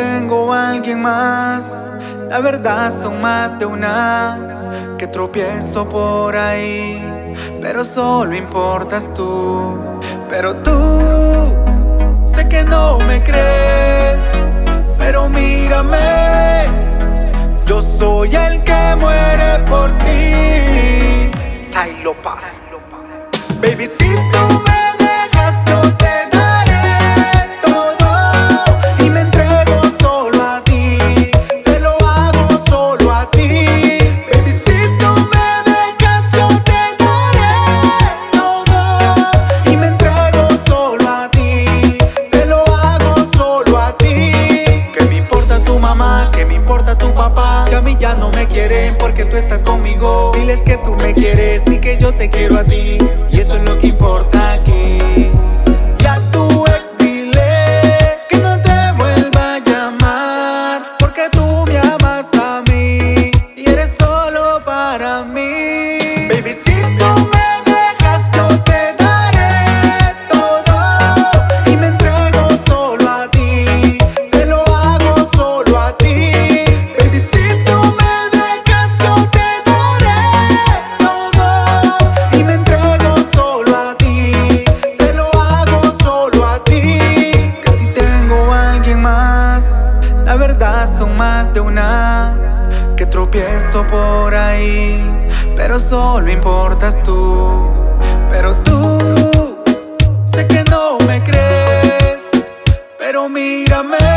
tengo alguien más, la verdad son más de una que tropiezo por ahí, pero solo importas tú. Pero tú, sé que no me crees, pero mírame, yo soy el que muere por ti. Tailo Paz. Baby, si tú me mamá? ¿Qué me importa tu papá? Si a mí ya no me quieren porque tú estás conmigo, diles que tú me quieres y que yo te quiero a ti. Y eso es lo que importa más de una que tropiezo por ahí, pero solo importas tú. Pero tú, sé que no me crees, pero mírame.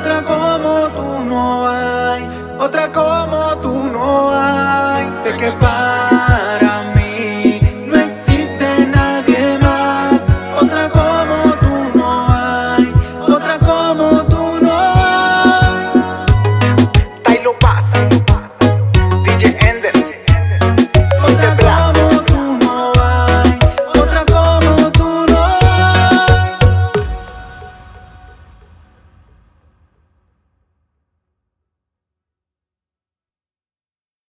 Otra como tú no hay. Otra como tú no hay. Sé que para